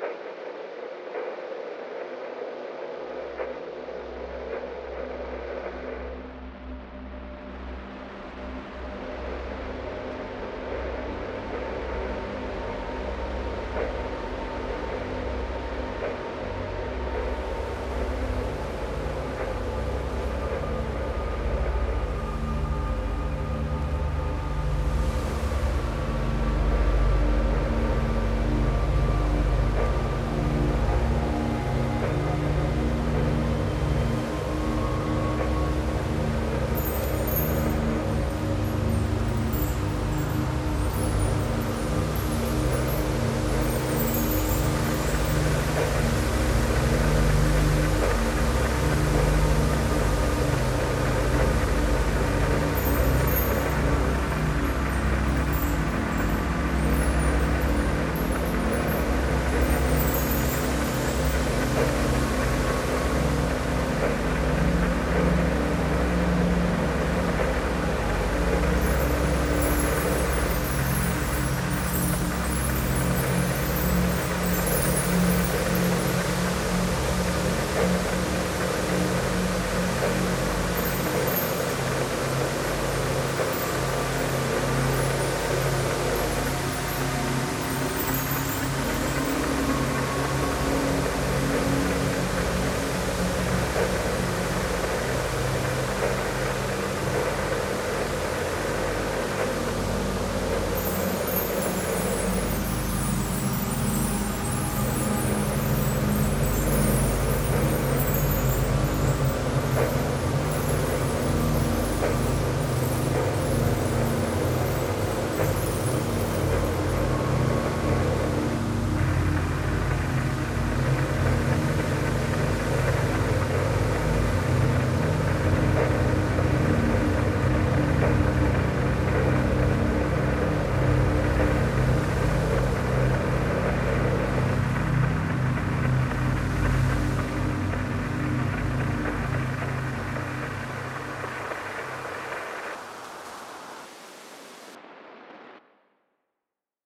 何?